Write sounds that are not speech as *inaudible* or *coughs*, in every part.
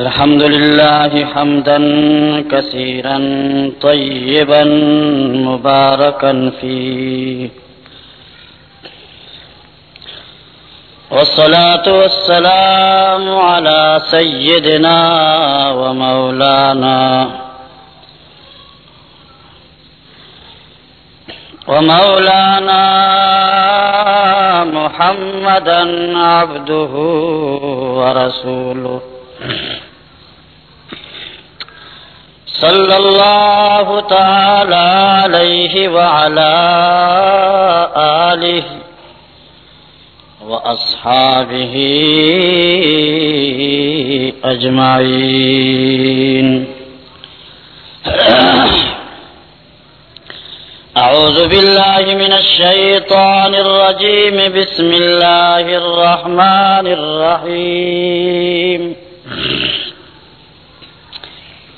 الحمد لله حمدا كثيرا طيبا مباركا فيه والصلاة والسلام على سيدنا ومولانا ومولانا محمدا عبده ورسوله صلى الله تعالى عليه وعلى آله وأصحابه أجمعين. أعوذ بالله من الشيطان الرجيم. بسم الله الرحمن الرحيم.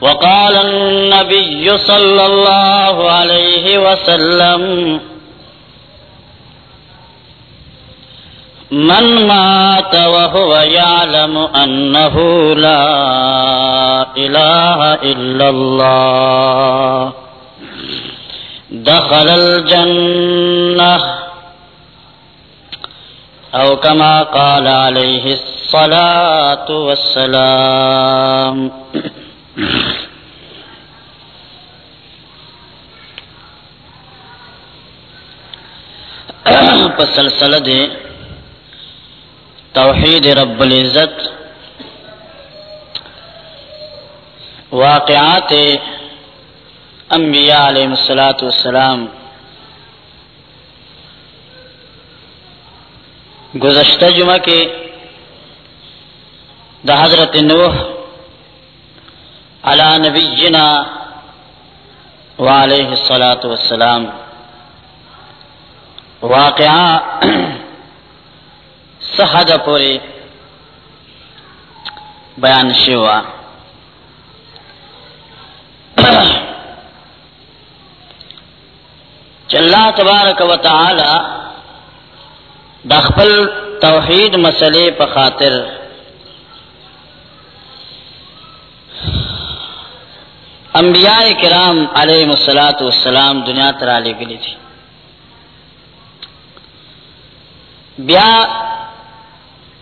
وقال النبي صلى الله عليه وسلم، من مات وهو يعلم أنه لا إله إلا الله، دخل الجنة. أو كما قال عليه الصلاة والسلام. سلسلہ دے توحید رب العزت، واقعات انبیاء علیہ السلاۃ والسلام گزشتہ جمعہ کے، دا حضرت نوح علی نبینا وعلیہ الصلاۃ والسلام. واقعہ سحد پوری بیان شوا چلا تبارک و تعالی دخل توحید مسئلے په خاطر انبیاء کرام علیہ الصلات والسلام دنیا تر علی گلی تھی۔ بیا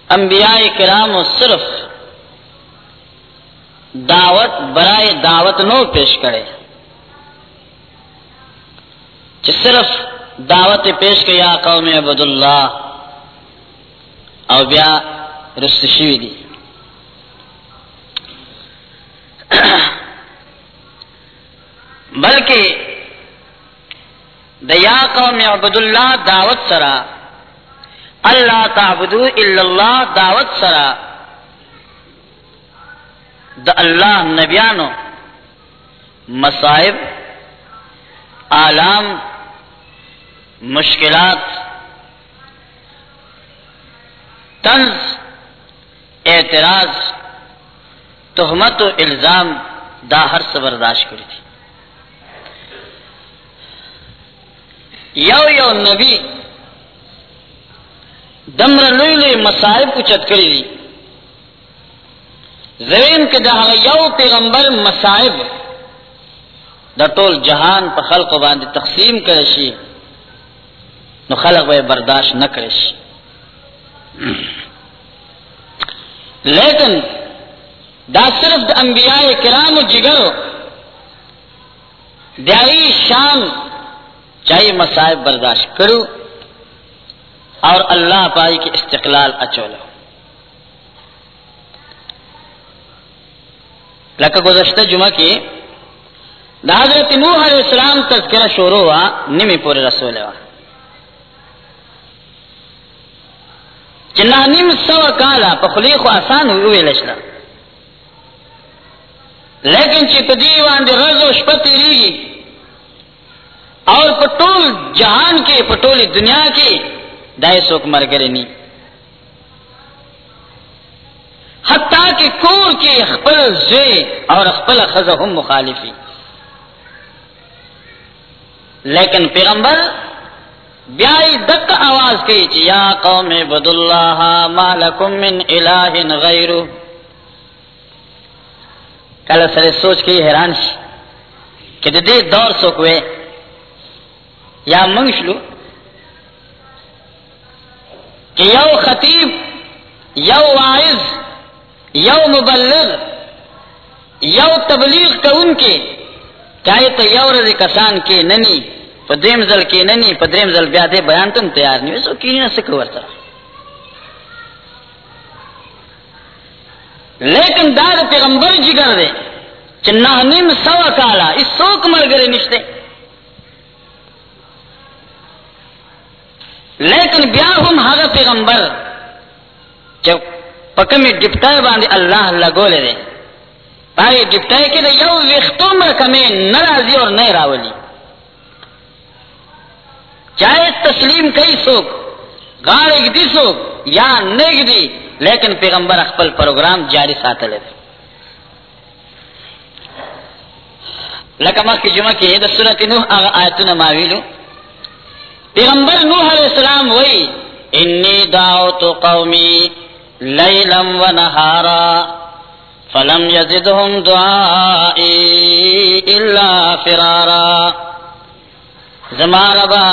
انبیاء کرام صرف دعوت، برائے دعوت نو پیش کرے۔ صرف دعوت پیش کیا قوم عبد اللہ او بیا رستشوی دی۔ بلکہ دیا قوم عبد اللہ دعوت سرا، اللہ تعبدو الا اللہ دعوت سرا دا اللہ نبیانو مصائب، آلام، مشکلات، طنز، اعتراض، تہمت و الزام دا ہر سے برداشت کری تھی۔ یو یو نبی. دمر لوی لوی مسائب کو چت کری دی. زوین کے جہاں یو پیغمبر مسائب دا ٹول جہان پا خلق باندھ تقسیم کرشی. نو خلق بے برداشت نہ کرشی. لیکن دا صرف دا انبیاء کرام جگر دیائی شان چاہیے مسائب برداشت کرو اور اللہ پائی کی استقلال اچولو۔ لکہ گزشتہ جمعہ کی دا حضرت نوح علیہ السلام تذکرہ شروع ہوا نمی پورے رسول ہوا۔ جنا نیم سو کالا پخلی خو آسان ہوئی لشلا لیکن چپدی وان رز و شپتی ریگی اور پٹول، جہان کے پٹولی دنیا کی دائے سوک مر گرے نہیں۔ حتیٰ کہ کور کے اخبل زے اور اخبل خز ہم مخالفی۔ لیکن پیغمبر، بیائی دک آواز کی چی، یا قوم بد اللہ مالکم من الہ غیرو کل سر سوچ کے حیران شی، کہ دے دور سوکوے یا منگشلو کہ یو خطیب، یو وائز یو مبلغ، یو تبلیغ کا ان کے چاہے تو یو رضی کسان کے ننی پدریم زل کے ننی پدریم زل بیا دے بیان تم تیار نہیں سو کی نہ سکو ورتا لیکن داد پیغمبر جگر دے چنہ نیم سوا کالا، اس سوک مر گرے نشتے. لیکن بیا ہم ہاگا پیغمبر جب پکمی ڈپٹر باندھے اللہ اللہ گولے دے پاری ڈپٹر کے دے یو ویختوم رکمے نرازی اور نئے راولی چاہے تسلیم کئی سوک، گاڑ ایک دی سوک یا نیگ دی لیکن پیغمبر اخپل پروگرام جاری ساتھ لے دے لکمہ کی جمعہ کی دا سورت نوح آغا آیتون ماویلو. پیغمبر نوح علیہ السلام وئی، انی دعوت قومی لیلم و نہارا، فلم یزدہم دعائی الا فرارا. زماربا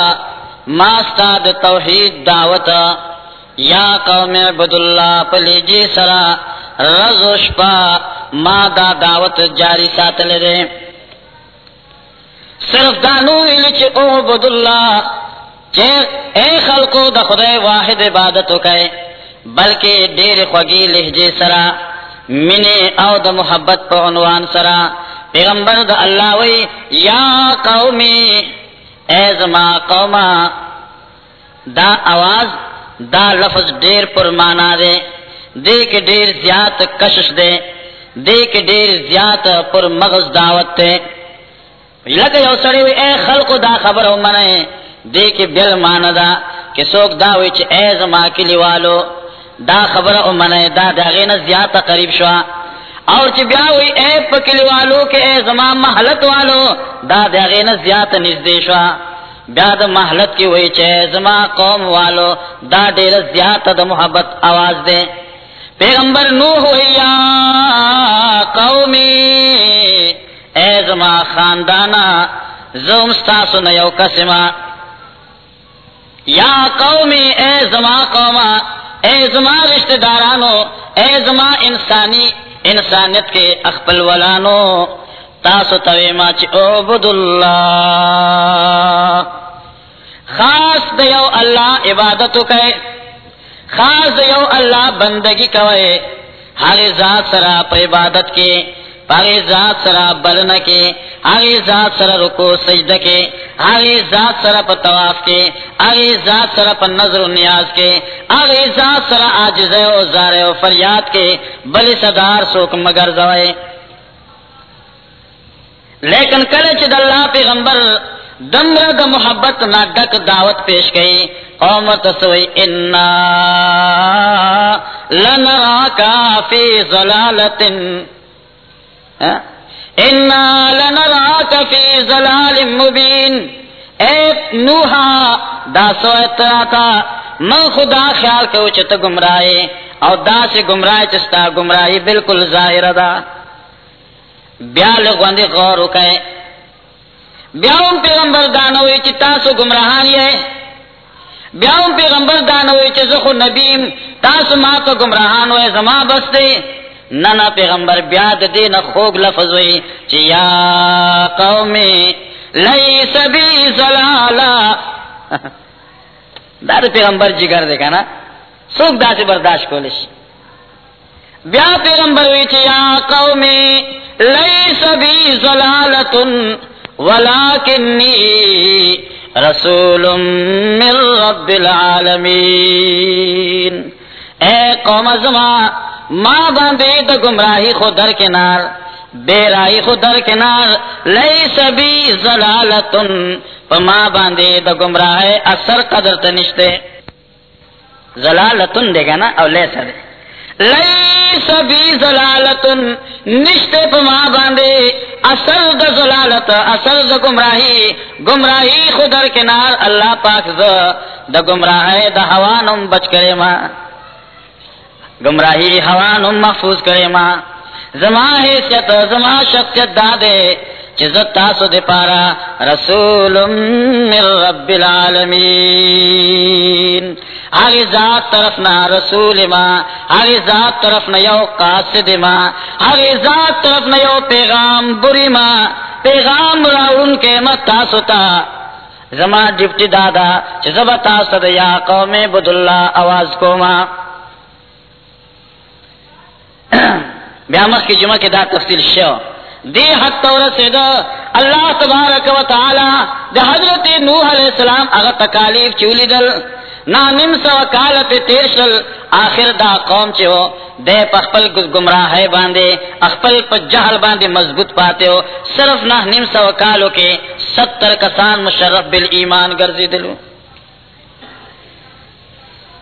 ماستاد توحید دعوتا یا قوم عبداللہ پلی جی سرا رزوش پا ما دا دعوت جاری سات لے صرف دانو الچ او عبداللہ اے خلقو دا خدای واحد عبادتو کئے، بلکہ دیر خوگی لہجے سرا منے او دا محبت پا عنوان سرا۔ پیغمبر دا اللہ وی، یا قومی، اے زما قوما، دا آواز، دا لفظ دیر پر مانا دے۔ دے کے دیر زیاد کشش دے۔ دے کے دیر زیاد پر مغز دعوت دے۔ لگے یو سڑی وی، اے خلقو دا خبر ہو منائے دے کے بل مان دا کہ سوک دا وی اے زما کلی والو، دا خبر او منع دا دا غین زیادہ قریب شوا۔ اور چھ بیا وی اے پکلی والو کہ اے زما محلت والو، دا دا غین زیادہ نزدے شوا۔ بیا دا محلت کی وی چھ اے زما قوم والو، دا دیر زیادہ دا محبت آواز دے۔ پیغمبر نوح ہوئی یا قومی، اے زما خاندانا، زوم ستاسو نیو کسما یا قومی، اے زما قوما، اے زما رشتہ دارانو اے زما انسانی، انسانیت کے اخبل ولانو تاسو توی ما چی عبد اللہ خاص دیو اللہ عبادتو کئے خاص دیو اللہ بندگی کوئے ہر ذات سرا پر عبادت کے پاگے ذات سرا بلن کے آگے ذات سرا رکو سجد کے آگے ذات سرا پا تواف کے آگے ذات سرا پا نظر و نیاز کے آگے ذات سرا آجز و زار و فریاد کے بلی صدار سوک مگر زوائے لیکن کلچ دلہ پیغمبر دمر دا محبت نہ ڈک دعوت پیش گئی قوم تسوئی انا لنراکا فی ظلالت ضلال مبین اے نوحا، دا سو تھا من خدا خیال کے اچت گمراہے اور دا سے گمراہ چستا گمراہی بالکل ظاہر دا۔ بیا لگواندی غور اکائے بیاؤں پیغمبر دانوی چی تاسو گمراہان یہ بیاؤں پیغمبر دانوی چی زخو نبیم، تاسو ماتا گمراہان ہوئے زمان بستے ننا پیغمبر بیاد دین خوگ لفظ ہوئی چی یا قومی لیس بی زلالا. *laughs* داد پیغمبر جگر دیکھا نا سوک دا سے برداشت کولش بیا پیغمبر ہوئی چی یا قومی لیس بی زلالتن ولیکنی رسول من رب العالمین. اے قوم زمان ماں باندھے تو گمراہی خو در کنار بے رائی خدر کنار لئی سبی زلالتن پما باندے دا گمراہ اثر قدر تنشتے زلالتن دے گا نا او لے سر لئی سبی زلالتن. نشتے پما باندے اثر دا زلالت، اثر دا گمراہی گمراہی خدر کنار اللہ پاک دا گمراہ دا حوانم بچ کرے ماں گمراہی حوانم محفوظ کرے ماں زما حیثیت، زما شخصیت دادے چزت تاسو دے پارا رسول من رب العالمین۔ آگے ذات طرف نہ رسول ماں آگے ذات طرف نہ یو قاصد ماں آگے ذات طرف نہ یو پیغام بری ماں پیغام راؤن کے مت تاسو تا۔ زما ڈپٹی دادا چزبا تاسو یا قوم بدھ اللہ آواز کو ماں بیا مخ کی جمعہ کے دا تفصیل شو. دی حد طور سے دا اللہ تبارک و تعالی دا حضرت نوح علیہ السلام اغا تکالیف چولی دل نا نم سو کال پہ تیر شل آخر دا قوم چے ہو. دے پا اخپل گمراہ باندے اخپل پا جہل باندے مضبوط پاتے ہو. صرف نہ نم سو کالو کے ستر کسان مشرف بالایمان گرزی دلو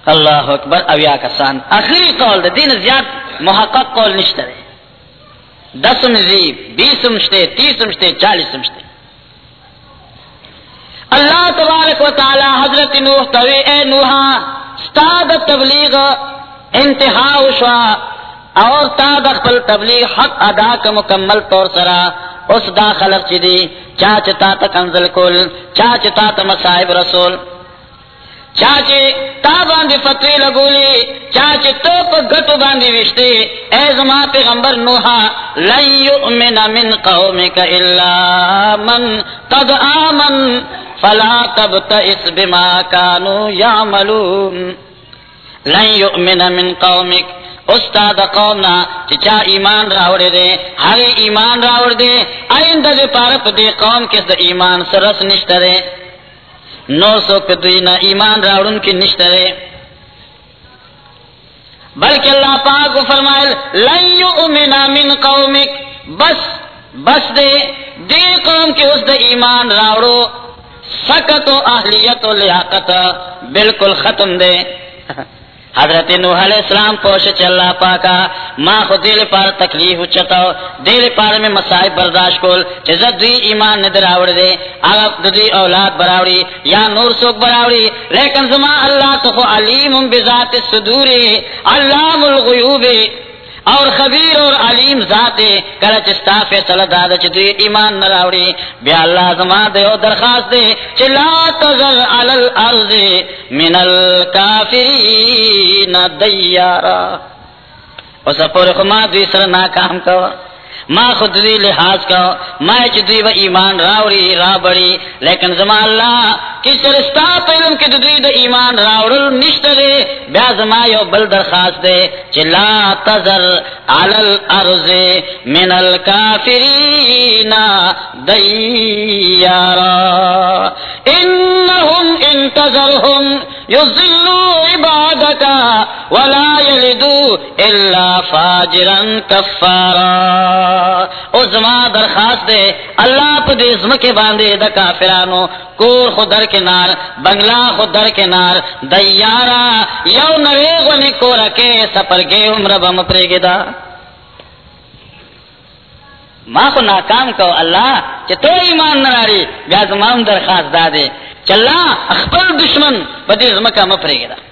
اللہ اکبر اویا کسان. اخری قول دا دین زیاد محقق قول نشتر ہے دسم زیب بیسم شتے تیسم شتے چالیسم شتے. اللہ تبارک و تعالی حضرت نوح توی اے نوحا ستاد تبلیغ انتہا وشوا، اور تا دخل تبلیغ حق ادا کا مکمل طور سرا، اس دا خلق چی دی، چاچتا تک انزل کل، چاچتا تا مصائب رسول. چاچے تا باندے فتوی لگولی، چاچے تو پا گتو باندے وشتے اے زما پیغمبر نوحا، لن یؤمن من قومک الا من قد آمن، فلا تبتئس بما کانو یعملون. لن یؤمن من قومک، استاد قومنا چچا ایمان راوڑے دے، ہر ایمان راوڑ دے، آئندہ دے پارپ دے قوم کس دے ایمان سرس نشترے نو سو کدوینا ایمان راڑن کی نشترے بلکہ اللہ پاک کو فرمائے لن یؤمن من قومک. بس بس دے دے قوم کے اس دے ایمان راوڑو سکت و اہلیت و لیاقت بالکل ختم دے *laughs* حضرت نوح علیہ السلام پوش چلا پاکا ما خود دیل پار تکلیف چتاو دیل پار میں مسائب برداشت کول چیزت دوی ایمان ندر آوڑ دے، آغا دوی اولاد براوڑی، یا نور سوک براوڑی، لیکن زمان اللہ تخو علیم بذات الصدوری علام الغیوب اور خبیر اور علیم ذات کل چستا فیصلہ دادا چ دوی ایمان نہ راوڑی۔ بیا اللہ زما دے او درخواست دے چ لا تذر علی الارض من الکافرین دیارا۔ اس پر خما دوی سر ناکام کوا۔ ما خود دی لحاظ کا، ما چدی و ایمان راوری را بڑی لیکن زما اللہ کس رستا پیلم کی دی دا ایمان راوڑل نشت دے، بیا زما یو بل درخواست دے چلا تذر علی الارض من الكافرین دیارا۔ انہم انتظرہم یزلو عبادتا ولا الا فاجرا کفارا۔ او زما درخواست دے، اللہ پا دے زمکے باندے دا کافرانو، کور خود در کنار بنگلہ خود در کنار دیارا، یو نویغو نکو رکے سپر گے عمر بم پریگی دا۔ ما خو ناکام کو، اللہ چہ تو ایمان نراری بیا زمان درخواست دا دے چلا اخبر دشمن پا دے زمکہ مپریگی دا۔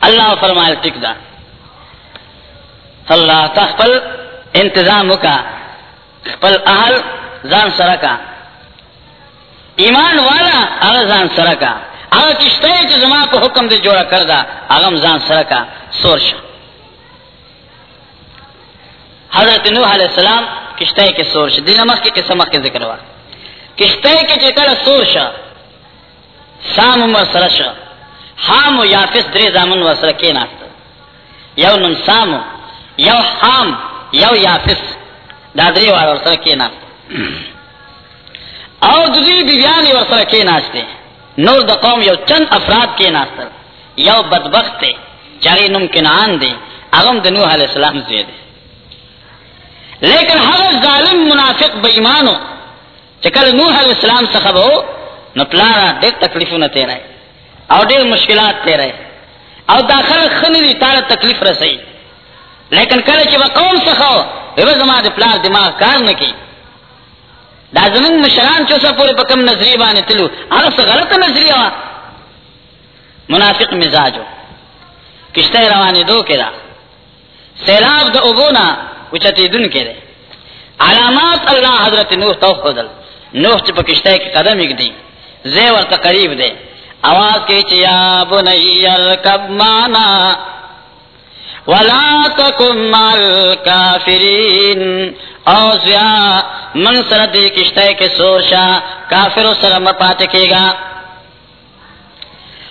اللہ فرمائے ٹک دا۔ اللہ تخپل انتظام کا پل اہل زان سرا کا۔ ایمان والا اگر زان سرا کا۔ اگر کشتے جو زما کو حکم دے جوڑا کردہ اغم زان سرا کا سورش حضرت نوح علیہ السلام کشتے کے سورش دین مخ کے سمخ کے ذکر ہوا۔ کشتے کے چکر سورش سام عمر سرش حام و یافس درے زامن و سر ناست یو نمسام یو حام، یو یافس دادری وار ورسر کے ناست او دوی بیبیانی ورسر کے ناستے نور دا قوم یو چند افراد کے ناستر یو بدبخت تے چاری نم کنعان دے اغم دا نوح علیہ السلام زیدے لیکن ہر ظالم منافق بےمانو چکل نوح علیہ السلام سخب ہو نہ پلارا دیر تکلیف نہ تیرے اور دیر مشکلات تیرے اور داخل خنری تارا تکلیف رسائی. لیکن کل چی با قوم سخو ایو زمان دی پلار دماغ کار نکی. دا زمان مشران چوسا پوری پا کم نظری بانی تلو آغا غلط نظری آوا منافق مزاجو. کشتہ روانی دو کرا سیلاب دا ابونا اچتی دن کرے علامات اللہ حضرت نوح تو خودل نوح چپا کشتہ کی قدم اک دی زیور تا قریب آواز کی چیا بنی ارکب مانا ولا تکم مال کافرین. اوزیا، من سر دی کشتہ کے سورشا کافر سر مپات کے گا.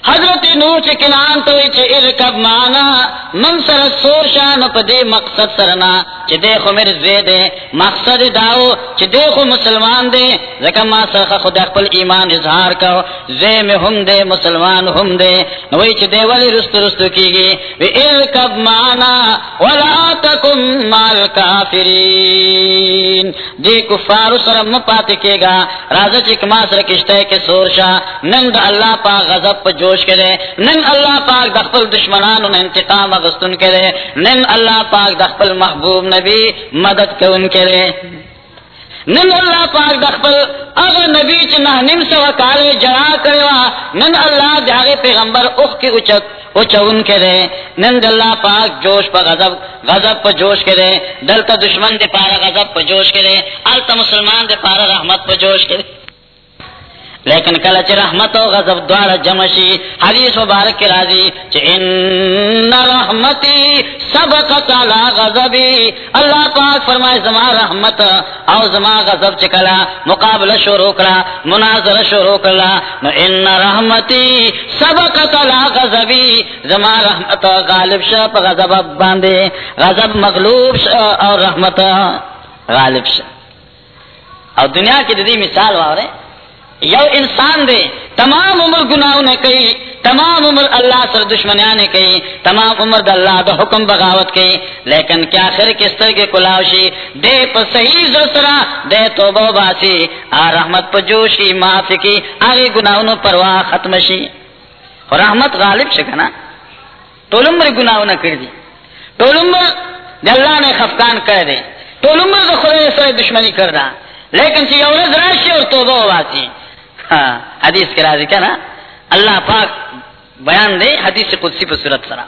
حضرت نور نو چکنان تو چ ارکب مانا، من سر سور شان پدے مقصد سرنا چ دیکھو میرے زے دے مقصد داو چ دیکھو مسلمان دے زکا ما سرخ خود اقبل ایمان اظہار کرو، زے میں ہم دے، مسلمان ہم دے نوی چ دے ولی رست رست کی گی، وی ارکب مانا، ولا تکم مال کافرین دی کفار سر مپات کے گا رازا چک ما سر کشتے کے سور شا نند اللہ پا غضب پا جو فراموش کرے، نن اللہ پاک دخل دشمنان ان انتقام اغستن کرے، نن اللہ پاک دخل محبوب نبی مدد کون کرے۔ نن اللہ پاک دخل اگر نبی چنہ نم سے وکارے جڑا کرے نن اللہ جاگے پیغمبر اخ کی اچھا- اچت اچھون کرے۔ نن اللہ پاک جوش پا غضب غضب پا جوش کرے۔ دلتا دشمن دے پارا غضب پا جوش کرے۔ التا مسلمان دے پارا رحمت پا جوش کرے۔ لیکن کل چ رحمت و غضب دوار جمشی حدیث مبارک کی راضی چ ان رحمتی سبقت علی غضبی اللہ پاک فرمائے زما رحمت او زما غضب چکلا مقابلہ شروع کرا مناظرہ شروع کرا نو ان رحمتی سبقت علی غضبی زما رحمت غالب شا پا غضب باندے غضب مغلوب شا اور رحمت غالب شا اور دنیا کی دی مثال وارے یو انسان دے، تمام عمر گناہ نے کئی تمام عمر اللہ سر دشمنیا نے کئی تمام عمر دا اللہ دا حکم بغاوت کئی لیکن کیا خیر کس طرح کے کلاوشی دے پا صحیح زرسرا دے توبہ باسی، آ رحمت پا جوشی معافی کی، آگے گناہوں پرواہ ختم شی۔ رحمت غالب شکنا تولمبر گناہوں نے کر دی۔ تولمبر دے اللہ نے خفقان کر دے تولمبر دا خدا سر دشمنی کر دا۔ لیکن چی یورز راشی اور توبہ باسی۔ ہاں، حدیث کے راضی کیا نا اللہ پاک بیان دے حدیث قدسی پر صورت سرا۔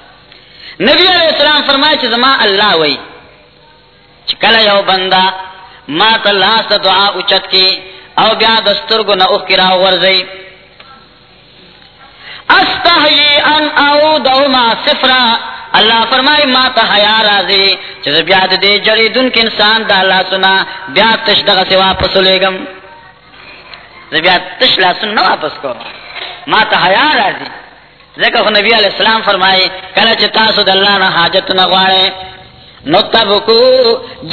نبی علیہ السلام فرمائے چھ زمان اللہ وئی۔ کلا یو بندہ، ما تاللہ دعا اچت کی، او بیا دستر گو نا اخکرا ورزی۔ استحیی ان او دو ما سفرا اللہ فرمائے ما تا حیا رازی چیز بیا دے جری دن کے انسان دا اللہ سنا، بیا تش دغا سے واپس لے گم زبیا تش لاسن نہ واپس کو۔ ما تا حیا راضی ذکر خو نبی علیہ السلام فرمائے کلا چ تاسو د اللہ نہ حاجت نہ غواړي نو تبکو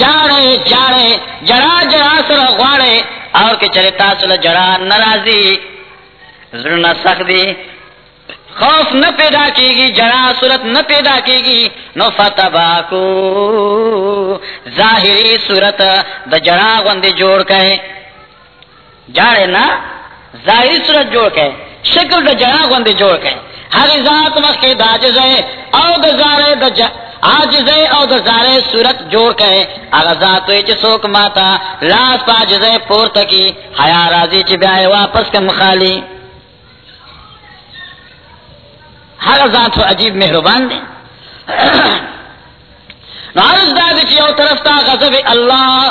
جاڑے جاڑے جڑا جڑا سر غواړي اور کہ چرے تاسو له جڑا ناراضی زړه سخت دی۔ خوف نہ پیدا کی گی جڑا صورت نہ پیدا کی گی نو فتباکو ظاہری صورت د جڑا غندے جوڑ کے جاڑے نا، ظاہری صورت جوڑ کے، شکل دا جڑا گوندے جوڑ کے۔ ہر ذات مخ کے داجز ہے او دا زارے دا جا آجز ہے او دا زارے صورت جوڑ کے اگا ذات ہوئی چی سوک ماتا لاس پا جز ہے پورتا کی حیا رازی چی بیائے واپس کے مخالی۔ ہر ذات عجیب مہربان دے نو عرض دا چی او طرف تا غضب اللہ۔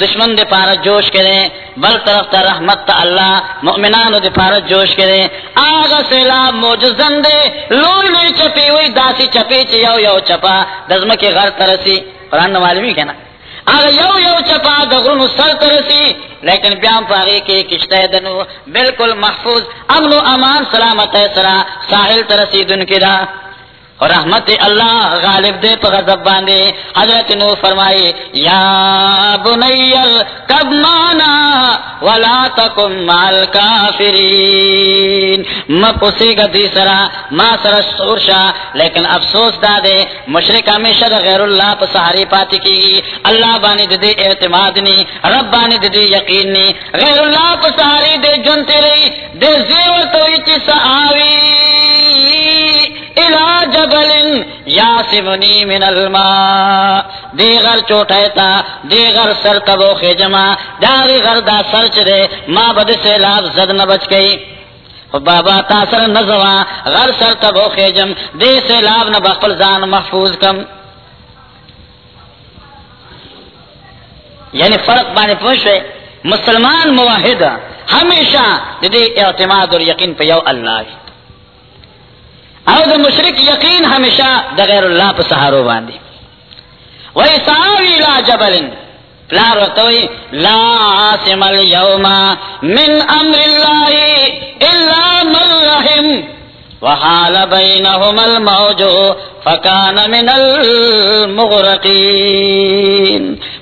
دشمن دے پارا جوش کرے بل طرف تا رحمت تا اللہ مؤمنان دے پارا جوش کرے آغا سیلاب موجزن دے لوئی لوئی چپی ہوئی، داسی چپی چی یو یو چپا دزم غر ترسی۔ قرآن نمالمی کہنا۔ آغا یو یو چپا دغرن سر ترسی۔ لیکن بیام پاگی کی کشتہ دنو بالکل محفوظ، امن و امان، سلامت سرا، ساحل ترسی دن کی دا۔ اور رحمت اللہ غالب دے پا غضب باندے۔ حضرت نو فرمائی، یا بنیر کب مانا ولا تکم مال کافرین مپسی گا دی سرا ما سر سورشا لیکن افسوس دا دے مشرک ہمیشہ غیر اللہ پا سہاری پاتی کی گی اللہ بانی دے اعتماد نی، رب بانی دے یقین نی۔ غیر اللہ پا سہاری دے جنتی رہی دے زیور توی چی سہاوی الى جبل یاسمنی من الماء. دیگر چوٹیتا دیگر سر تبو خیجما داغی غردا سر چرے، ما بد سے لاب زد نبچ گئی. بابا تاثر نزوا غر سر تبو خیجم. دے سے لاب نبخل زان محفوظ کم. یعنی فرق بانے پوچھے، مسلمان موحد ہمیشہ دے اعتماد اور یقین پہ یو اللہ ہے۔ او دا مشرک یقین ہمیشہ دا غیر اللہ پا سہارو باندی وی ساوی لا جبلن پلار وقتوی لا عاصم اليوم من امر اللہ الا من رحم. وحال بینہم الموج فکان من المغرقین.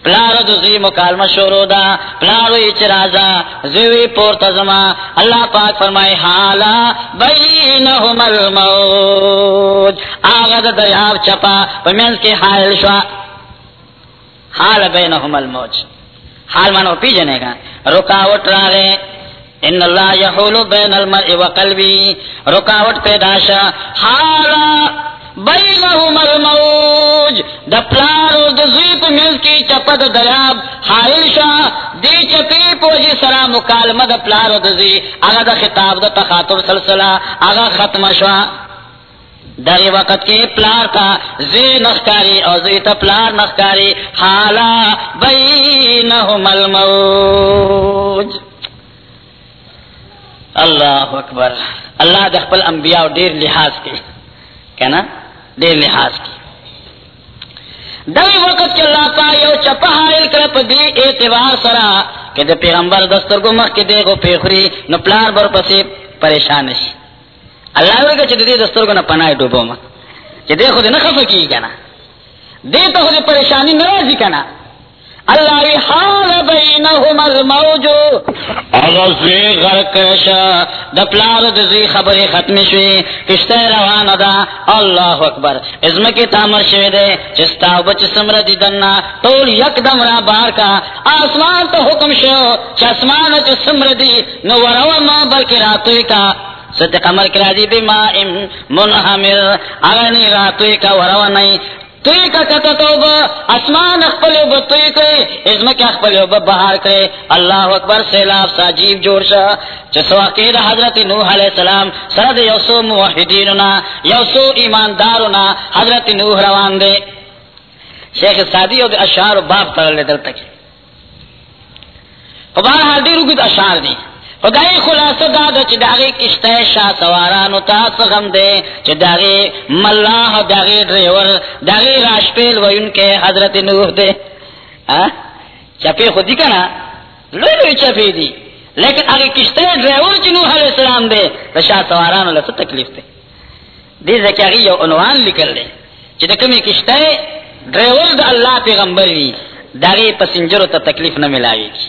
پلار دوزی مکالمہ شروع دا پلاروی چرازا زوی پورتا زما. اللہ پاک فرمائے حالا بینہم الموج. آغا دا دریاب چپا پمینز کے حال شوا. حال بینہم الموج. حال مانو پی جنے گا. رکاوٹ را راگے ان اللہ یحول بین المرء و قلبی، رکاوٹ پیداشا حالا بینہم الموج، دا پلارو دا زیپ ملز کی چپا دریاب حائل شا، دی چپی پوجی سرا مکالمہ دا پلارو دا زی اگا دا خطاب دا تخاطر سلسلہ، اگا ختم شا دری وقت کی پلار کا زی نخکاری او زی تا پلار نخکاری، حالا بینہم الموج۔ اللہ اکبر۔ اللہ دخل انبیاء دیر لحاظ کی، کہنا؟ دیر لحاظ کی۔ دئی وقت کے اللہ پا یو چپا حائل کرپ دی اعتبار سرا کہ دے پیغمبر دستر کو مخ کے دے گو پیخری، نو پلار بر پسی پریشان شی۔ اللہ وی کہ دی دستر کو نہ پناہ ڈوبو ما کہ دے خود نہ خف کی کنا دے تو خود پریشانی ناراضی کنا۔ اللہ وی حال الموجو اغزی غرکشا دا پلار دزی خبری ختم شوی، کشتے روان دا اللہ اکبر۔ ازم کی تامر شوی دے چستا بچ سمر دی دننا طول یک دم را بار کا۔ آسمان تو حکم شو چسمان چ سمر دی، نو وروا ما بلکی راتوی کا۔ ست قمر کرا دی بی ما منحمر اغنی راتوی کا، وروا نئی۔ توی کا کتا تو با اسمان اخپل با توی کئی ازم کے اخپل با بہار کئی اللہ اکبر، سیلاب سا جیب جوڑ شا چسو عقید حضرت نوح علیہ السلام سرد یوسو موحدیننا یوسو ایماندارنا حضرت نوح روان دے۔ شیخ سادی او دے اشعار و باب ترل دل تکی فبار حال دی رو گید اشعار دی۔ خدای خلاصہ دادا چی داغی کشتے شاہ سوارانو تا سغم دے چی داغی ملاح داغی ڈریور داغی راشپیل وین کے حضرت نوح دے چپی خودی کنا لوی لوی چپی دی لیکن اگر کشتے ڈریور چی نوح علیہ السلام دے تو شاہ سوارانو لسا تکلیف دے دی زکی اگی یو عنوان لکل دے چی دا کمی کشتے ڈریور دا اللہ پیغمبر وی داغی پسنجرو تا تکلیف نہ ملاوی کی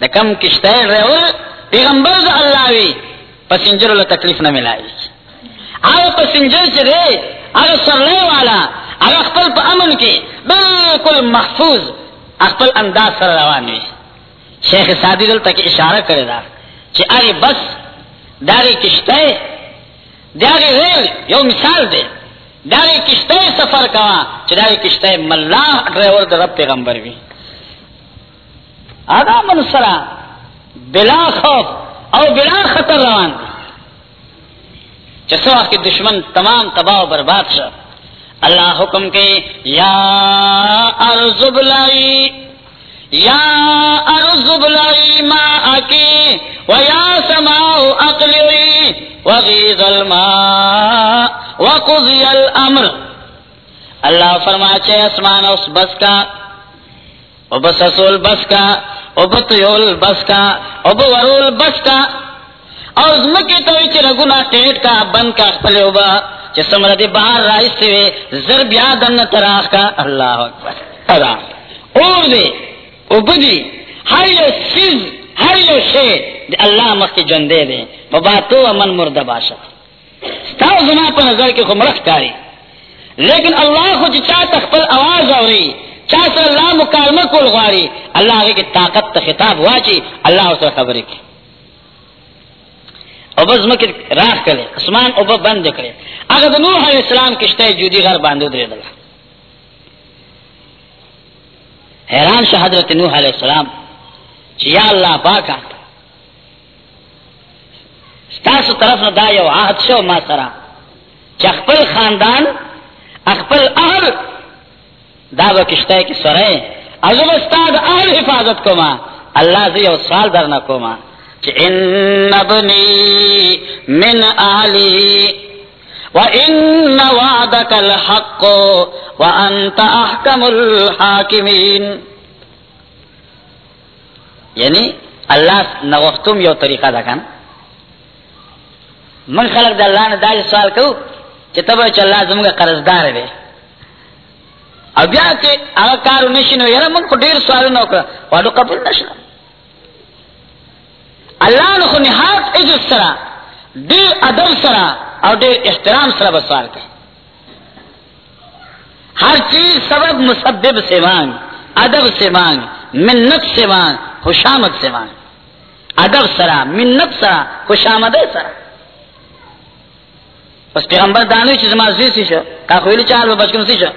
دا کم کشتے ریول پیغمبر دا اللہ وی پسنجر اللہ تکلیف نہ ملائی آگا پسنجر چی رے آگا سرلے والا آگا اخپل پا امن کی بالکل محفوظ اخپل انداز سر روان وی شیخ سادی دل تک اشارہ کرے دا چی آگے بس داری کشتے داری ریل یو مثال دے داری کشتے سفر کوا چی داری کشتے ملاح ڈرائیور دا رب پیغمبر وی آدھا منسرا بلا خوف او بلا خطر روان دی۔ جسو کی دشمن تمام تباہ و برباد شا اللہ حکم کے یا ارز بلائی یا ارز بلائی ما اکی و یا سماؤ اقلی وغیظ الماء وقضی الامر۔ اللہ فرماچے اسمان اس بس کا بس اصول بس کا اب تیول بس کا، اب ورول بس کا۔ اور مکی تو رگنا ٹیٹ کا بند کا پلے اوبا سمر دی باہر رائستے ہوئے زر بیا دن تراخ کا۔ اللہ اکبر۔ ادا۔ اور دے ابدی ہر یو سیز، ہر یو شے، دی اللہ مخ کی جن دے۔ دے باتو امن مرد باشد۔ ستاو زمان پر نظر کے خمرخ کاری۔ لیکن اللہ خود چاہ تخپل آواز آوری۔ چاہ سر اللہ مکالمہ کول غواری اللہ آگے کی طاقت تا خطاب واچی اللہ اسے خبری کی او اوبز مکی راہ کرے اسمان اوبا بند کرے اگر نوح علیہ السلام کشتے جودی غر باندو درے دلا حیران شاہ حضرت نوح علیہ السلام چی یا اللہ پاکا ستاسو طرف نہ دا یو عہد شو ما سرا چی اخپل خاندان اخپل اہل دا با کشتے کی سرے. ازو استاد اہل حفاظت کو ما اللہ زی یو سوال درنا کو ما چی ان ابنی من اہلی وَإِنَّ وَعْدَكَ الْحَقُّ وَأَنْتَ أَحْكَمُ الْحَاكِمِينَ یعنی اللہ نغفتم یو طریقہ دا کنا من خلق دا اللہ نے دا سوال کو کہ تب چ اللہ زمگا قرضدار دے. او بیا کہ اگر کارو نشنو یرا من کو ډیر سوال نو کړ واډو قبول نشو اللہ نو خو نهایت عزت سره ډیر ادب سره او ډیر احترام سره بسوال کوي ہر چیز سبب مسبب سے مانگ ادب سے مانگ منت سے مانگ خوشامد سے مانگ ادب سرا منت سرا خوشامد سرا بس پیغمبر دانوی چیز ما سی شو؟ کا خویلی چاہر بچکن سی شو؟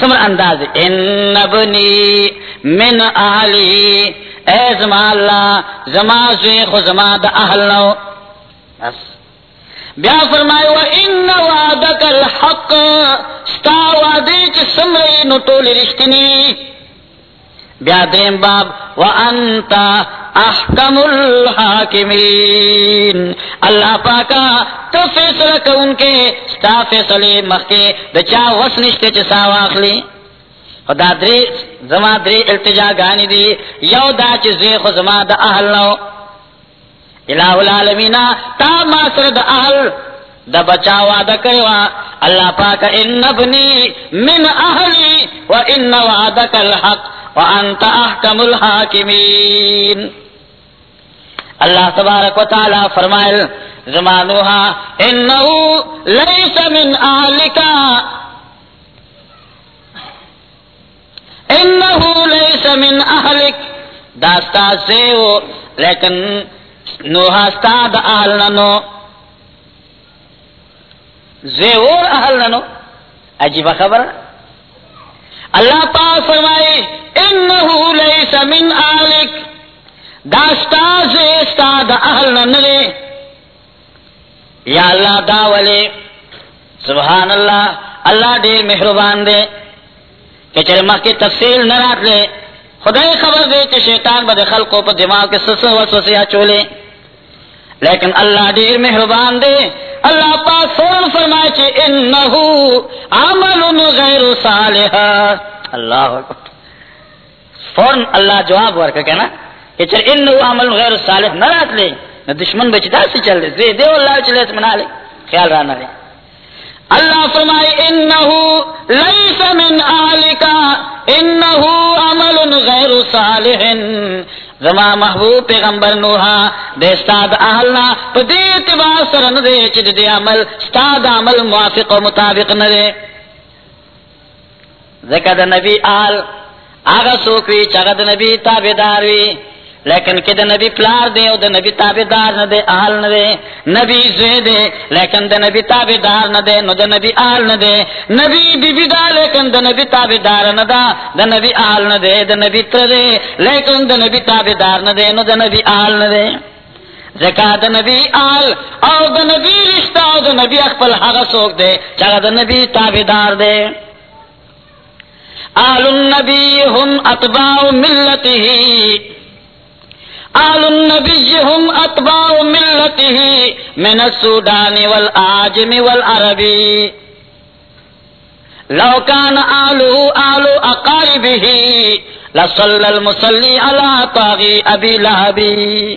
سمر انداز، ان ابنی من اہلی، اے زما اللہ زما زوی خو زما دا اہل نو۔ بس۔ بیا فرمائے و ان وعدک الحق؟ ستا وعدی چی سمری نو طول رشتنی۔ بیا دریم باب و انتا احکم الحاکمین اللہ پاکا، تو فیصلہ کون کے؟ ستا فیصلے مخی دچا وسنشتے چسا واخلی خدا دری، زما دری التجا گانی دی، یو دا چیزوی خو زما دا اہل نو۔ الہ العالمین، تا ما سر دا اہل دا بچا وعدہ کروا اللہ پاک ان ابنی من اہلی، و ان وعدک الحق۔ وانت احکم الحاکمین اللہ تبارک و تعالی فرمائل زمانوها انہو لیس من اہلکا انہو لیس من اہلک داستا سیو لیکن نوحا ستا دا ننو۔ زیور اہل ننو۔ عجیب خبر۔ ہے اللہ پاک فرمائے، انہو لیس من آلک۔ داستا زیستا دا اہل ننرے یا اللہ دا ولی، سبحان اللہ اللہ دیر محربان دے۔ کہ چلے مخ کی تفصیل نرات لے، خدای خبر دے کہ شیطان بد خلقوں پر دماغ کے سسو وسوسیا چولے لیکن اللہ دیر محربان دے۔ اللہ پاک فوراً فرمائے چھے انہو عمل غیر صالح۔ اللہ فوراً اللہ جواب ورکا کہنا کہ چھے انہو عمل غیر صالح نہ رات لے۔ نہ دشمن بچتا سے چل دے۔ دے دے اللہ چلے اس منا لے۔ خیال رہنا لے۔ اللہ فرمائے انہو لیس من آلکا، انہو عمل غیر صالح۔ زما محبوب پیغمبر نوحا، دے استاد اہلنا، پا دے اتباع سرن دے چد دے عمل، استاد عمل موافق و مطابق ندے۔ ذکر دا نبی آل، آغا سوکوی، چاگا دا نبی تابداروی لیکن کہ دا نبی پلار دے او دا نبی تابدار نہ دے آل نہ دے نبی زوی دے لیکن دا نبی تابدار نہ دے نو دا نبی آل نہ دے نبی بی بی دا لیکن دا نبی تابدار نہ دا دا نبی آل نہ دے دا نبی تر دے لیکن دا نبی تابدار نہ دے نو دا نبی آل نہ دے زکات نبی آل او دا نبی رشتہ او دا نبی اخپل حغا سوک دے چاگا دا نبی تابدار دے آل النبی ہم اتباع ملتی آل النبی ہم اتباع ملتی من السودان والآجم والعربی۔ لو کان آلو آلو اقاربه لصل المصلی علا طاغی ابی لہبی۔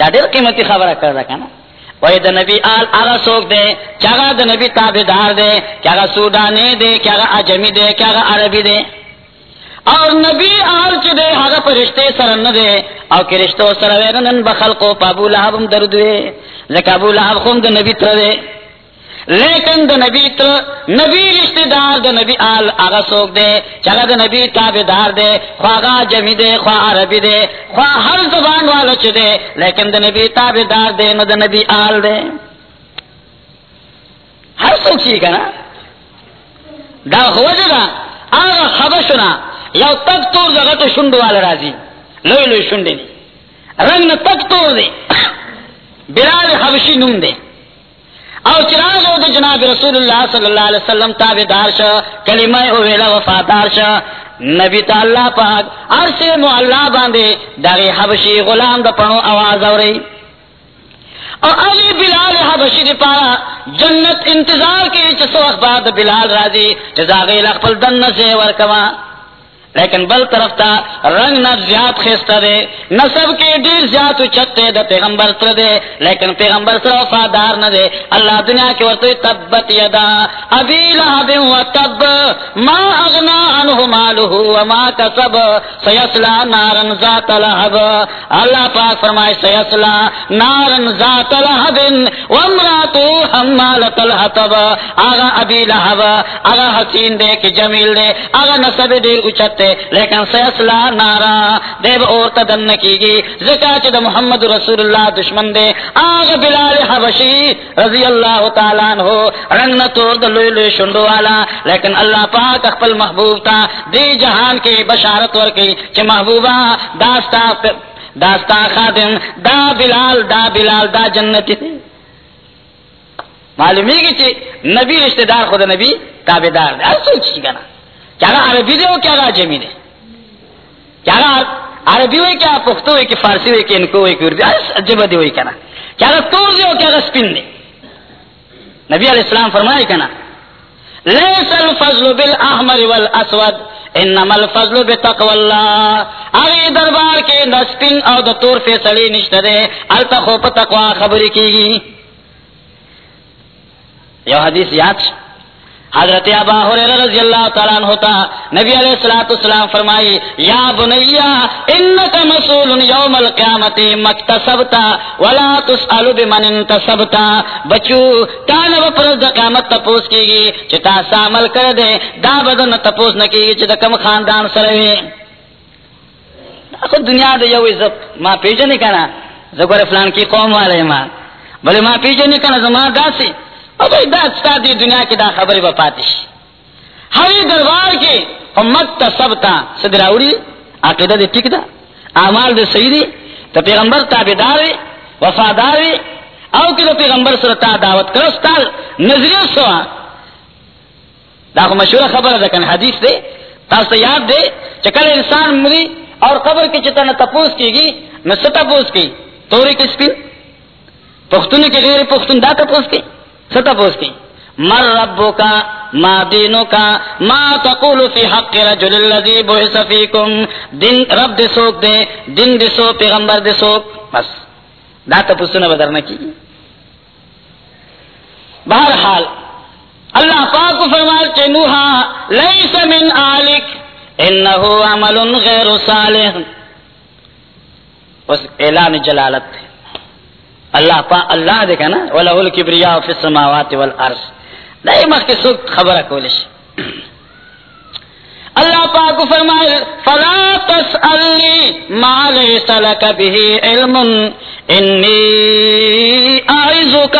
لهبي چاٹر قیمتی خبر کر رکھا نا وہی دا نبی آل آگا سوک دے کیا دا نبی تابدار دے کیا گا سودانی دے کیا گا عجمی دے کیا گا عربی دے اور نبی آل چ دے ہاگا پر رشتے سرن دے او کہ رشتو سر ویرنن بخل پابو لہب درد دے زکا ابو لہب خون دا نبی تر دے لیکن دا نبی تو نبی رشتے دار دا نبی آل آگا سوک دے چگا دا نبی تابے دار دے، خواہ جمی دے، خواہ عربی دے، خواہ ہر زبان والا چ دے، لیکن دا نبی تابے دار دے، نو دا نبی آل دے۔ ہر سوک چی کا نا؟ دا ہو جی جگہ آگا خبشنا یو تک تو جگہ تو شنڈ والا راضی لوئی لوئی شنڈے رنگ تک تو دے۔ *coughs* بلال حبشی نون دے۔ او چراغ او د جناب رسول اللہ صلی اللہ علیہ وسلم تابعدار شا کلمہ او ویلا وفادار شا نبی تعالی پاک، عرش معلا باندے، داغی حبشی غلام دا پنو آواز اوری اور علی بلال حبشی دی پارا، جنت انتظار کی چسو اخبار بلال راضی جزاغی لخپل دن سے ورکوا۔ لیکن بل طرف تا رنگ نہ زیاد خیستا دے نصب کے دیر زیاد اچھتے دا پیغمبر تر دے، لیکن پیغمبر سر وفادار نہ دے۔ اللہ دنیا کے ورطوی تبت یدا ابی لہب و تب، ما اغنا عنہ مالہ و ما کسب سیسلا نارن ذات لہب۔ اللہ پاک فرمائے سیسلا نارن ذات لہب و امراتو حمالت الحطب آغا ابی لہب، آغا حسین دے کہ جمیل دے، آغا نصب دیر اچھتے لیکن سیسلا نارا دیو اور تدن کی گی زکا چد محمد رسول اللہ دشمن دے۔ آگ بلال حبشی رضی اللہ تعالیٰ عنہ، رنگ نہ توڑ دلوی لوی شنڈو والا۔ لیکن اللہ پاک اخبل محبوب تا، دی جہان کی بشارت ور کی چھ محبوبہ داستا داستا خادم، دا بلال دا بلال، دا جنتی دے معلومی کی چھ نبی رشتہ دار خود نبی تابدار دے۔ ارسو چی گنا۔ کیا عربی دے ہو کیا دے؟ کیا عربی کیا پختو ہوئی کہ فارسی ہوئی کہ انکو ہوئی کہ اردو؟ دے کیا تور دے ہو کیا سپن دے؟ نبی علیہ السلام فرمائے کنا، لیس الفضل بالاحمر والاسود، انما الفضل بتقوى اللہ۔ اگے دربار کے نسپن او د فیصلے نشتے دے التا خو تقوا خبری کی گی۔ یو حدیث یاد؟ حضرت ابا حریرہ رضی اللہ تعالیٰ عنہ ہوتا نبی علیہ الصلوۃ والسلام فرمائی، یا بنیا، انک مسئول یوم القیامت مکتسبتا ولا تسأل بمن انتسبتا بچو کان و پر قیامت تپوس کیږي چې تاسو عمل کړ دې دا بدن تپوس نه کیږي چې کم خاندان سره وي اخو دنیا د یو عزت، ما پیژنې کنا زګور فلان کی قوم والے ما۔ بلے ما پیژنې کنا، زما داسي اب دا ستا دی دنیا کی دا خبر با پاتش ہری دربار کی امت تا سب تا صدراوری عقیدہ دی ٹک دا، اعمال دی صحیح دی، تا پیغمبر تابداری وفاداری او کی دا پیغمبر سر تا دعوت کرو، ستا نظریہ سوا۔ دا خو مشہور خبر دا کن حدیث دے تاستا یاد دے چکل انسان مری اور قبر کی چتا نہ تپوس کی گی نہ ستپوس کی توری کی سپین؟ پختون کی غیر پختون دا تپوس کی ستا پوس کی۔ مر ربو کا ما دینو کا ما تقول فی حق رجل اللذی بوحس فیکم دن رب دے سوک دے، دن دے سو پیغمبر دے سوک، بس۔ دا تا پوسونا بدر نکی بہرحال، اللہ پاک کو فرمال کہ نوحا، لیس من آلک انہو عمل غیر صالح۔ اس اعلان جلالت ہے۔ اللہ پا اللہ دیکھا نا؟ ولا الکبریا فی السماوات والارض دای مخ کے سوک خبر کولش اللہ پاک فرمائے، فلا تسألنی ما لیس لک به علم۔ انی اعزک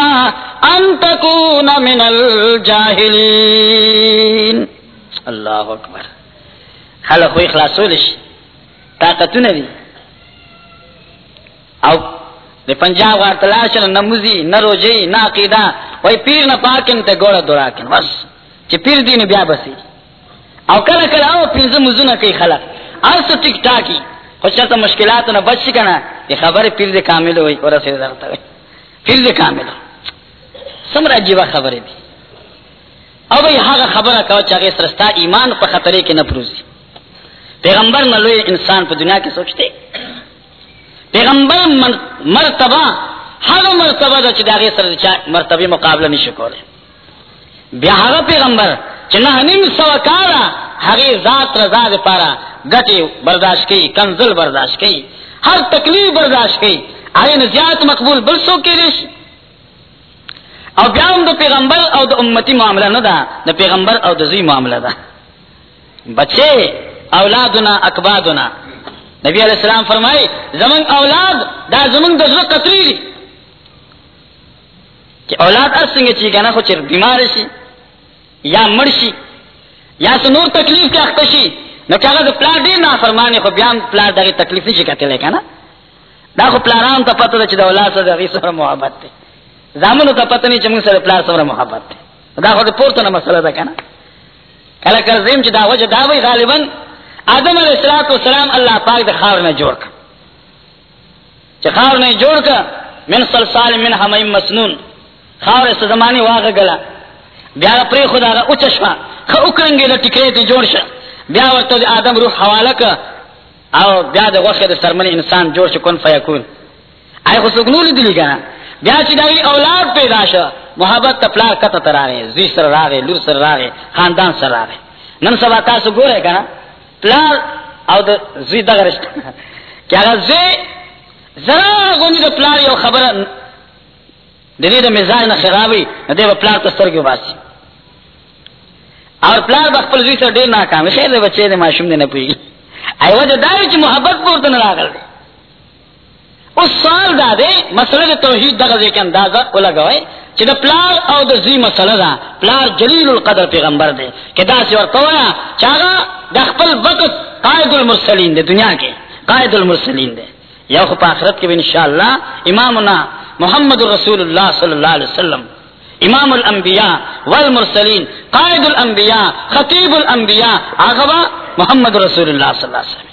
ان تکون من الجاہلین اللہ اکبر۔ خلق و اخلاصولش طاقتو ندی او دی پنجاب غار تلاشن نہ مزی نہ روجی نہ عقیدہ وای پیر نہ پاکن تے گوڑا دوڑا کن بس. چ پیر دین بیا بسی او کلا کلا او پیر ز مزونه کی خلق اس ٹک ٹاکی خوشتا مشکلات نہ بچ کنا یہ خبر پیر دے کامل ہوئی اور سے درتا ہے پیر دے کامل سمرا جیوا خبر دی او یہ ہا خبر کا چاگے سرستا ایمان پر خطرے کے نہ پروزی پیغمبر نہ لوی انسان پر دنیا کے سوچتے پیغمبر مرتبہ، ہر مرتبہ دا چی سر مرتبہ مقابلہ نہیں شکولے بیا پیغمبر چنہ نیم سو کارا ہری ذات رضا دے پارا گٹی برداشت کی کنزل برداشت کی ہر تکلیف برداشت کی آئے نزیات مقبول بل سو کی ریش او بیاون دا پیغمبر او دا امتی معاملہ ندا دا پیغمبر او دا زی معاملہ دا. بچے، اولادنا، اکبادنا نبی علیہ السلام فرمائی، زمن اولاد، دا زمن دا زر قطری دی کہ اولاد ارسنگے چی گنا خو چر بیمار شی یا مرشی یا سنور تکلیف کے اختشی نو کیا دا پلار دیر نا فرمانی خو بیان پلار دا تکلیف نہیں شکتے لے کنا دا خو پلاران تا پتہ دا چی دا اولاد سا دا غی سر محبت تے زامنو تا پتہ نہیں چی منگ سر پلار سر محبت تے دا خو دا پورتا نا مسئلہ دا کنا کلا کرزیم چی دا وجہ دا وی غالباً آدم علیہ السلام والسلام اللہ پاک دا خاور میں جوڑ کر۔ چی خاور میں جوڑ کر من صلصال من حمیم مسنون۔ خاور اس زمانی واقع گلا۔ بیا پری خدا دا اچشوا خ اکرنگی دا ٹکرے تی جوڑ شا بیا ورطا دا آدم روح حوالہ کا او بیا دا وقت دا سرمنی انسان جوڑ شا کن فیکون۔ آئی خود سکنو دلی گنا بیا چی داگی اولاد پیدا شا محبت تا پلار کتا ترارے زی سر راگے لور سر راگے خاندان سر راگے نن سبا تاسو گو رہے پلار او دا زی دغه رشتہ کیا اگر زی ذرا گونی دا پلار یو خبره د دې د مزاج نه خرابې نه دی پلار ته سترګې واسي او پلار با خپل زی سره ډیر ناکام خیر دے بچے د ماشوم نه نپوئی ای دا داری چی محبت پورتا نه راغلی. اس سوال دا دے، مسئلہ دے توحید دا غزے کے اندازہ کو لگوئے چی دا پلار او دا زی مسئلہ دا، پلار جلیل القدر پیغمبر دے، کہ دا سی ورطویا چاگا دا خپل وقت قائد المرسلین دے، دنیا کے، قائد المرسلین دے۔ یا خب آخرت کے بھی انشاءاللہ، امامنا محمد رسول اللہ صلی اللہ علیہ وسلم، امام الانبیاء والمرسلین، قائد الانبیاء، خطیب الانبیاء آغبا محمد رسول اللہ صلی اللہ علیہ وسلم۔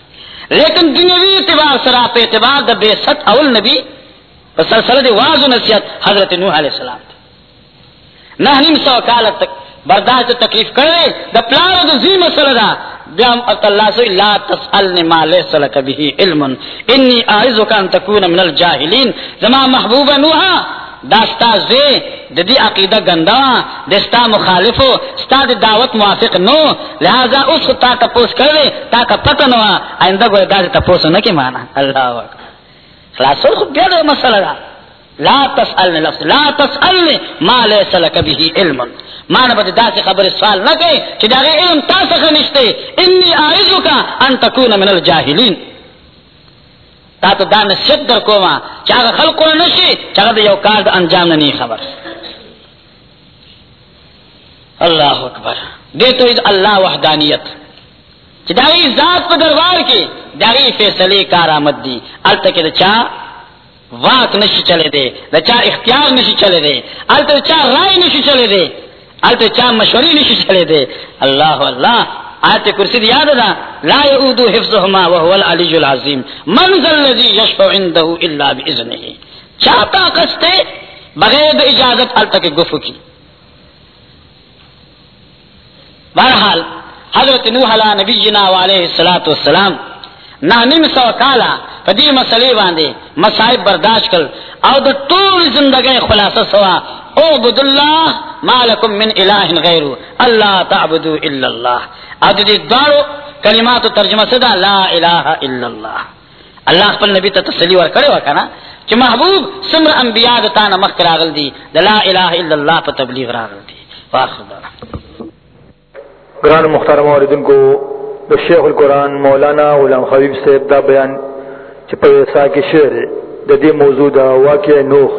لیکن دنیاوی اعتبار سرا پہ اعتبار دا بے ست اول نبی سلسلہ دی واض و نصیحت حضرت نوح علیہ السلام تھی۔ نہ نیم سو کال تک برداشت تکلیف کرے دا پلار دا زی مسئلہ دا۔ بیام اللہ سوئی لا تسألنی ما لیس لک بھی علم، انی آئزو کان تکون من الجاہلین۔ زمان محبوب نوحا داستا زی دی عقیدہ گندا دستا مخالفو، ستا دی دعوت موافق نو، لہذا اس خود تا تپوس کر دے تا کا پتہ نو آئندہ گوئے دا دی تپوس نکی مانا اللہ وقت خلاص خود بیا دے مسئلہ دا لا تسألنی لفظ لا تسألنی ما لیس لک بھی علم. مانا بد دا سے خبر سوال نہ کہ کہ دا علم تا سخ انی آئزو کا ان تکون من الجاہلین تا تو دا نصیت در کو ما چاگا خلقو نشی چاگا دا یو کار دا انجام ننی خبر. اللہ اکبر. دے تو از اللہ وحدانیت. چی داغی ذات پا دربار کی داغی فیصلے کار آمد دی. علتا کہ دا چا واق نشی چلے دے، دا چا اختیار نشی چلے دے علتا چا رائے نشی چلے دے علتا چا مشوری نشی چلے دے. اللہ اللہ آیت کرسی دی یاد دا، لا یعودو حفظهما وهو العلی العظیم، من منزل الذي یشفع عنده الا باذنه چاہتا قستے بغیر اجازت ال تک گفت کی۔ بہرحال، حضرت نوح علیہ نبینا علیہ الصلوۃ والسلام، نہ نیم سو کالا پدی مسئلے باندے مصائب برداشت کر او د طول زندگی خلاصہ سوا او عبد اللہ مالکم من الہ غیر اللہ تعبدوا الا اللہ۔ او دی دارو کلمات و ترجمہ صدا لا الہ الا اللہ اللہ پر نبی تا تسلی ور کرے وکنا کہ محبوب سمر انبیاء دتانا مخ راغل دی لا الہ الا اللہ پر تبلیغ راغل دی واخر دارا گران مختار موردن کو دا شیخ القرآن مولانا غلام خبیب سے دا بیان چپا کی شعر دا دی موضوع دا واقع نوخ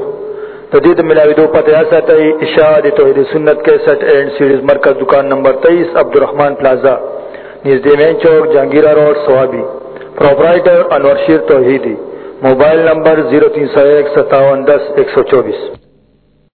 تدید دی ملاوی دو پتہ ہاں ساتھ تی اشاہ دی توحید سنت کے اینڈ سیریز مرکز دکان نمبر تیئیس، عبدالرحمن پلازا نیز main Chowk, Jahangira road, Swabi. Proprietor Anwar Sher Tauheedi. Mobile number zero تین سو ایک، ستاون دس، ایک سو چوبیس۔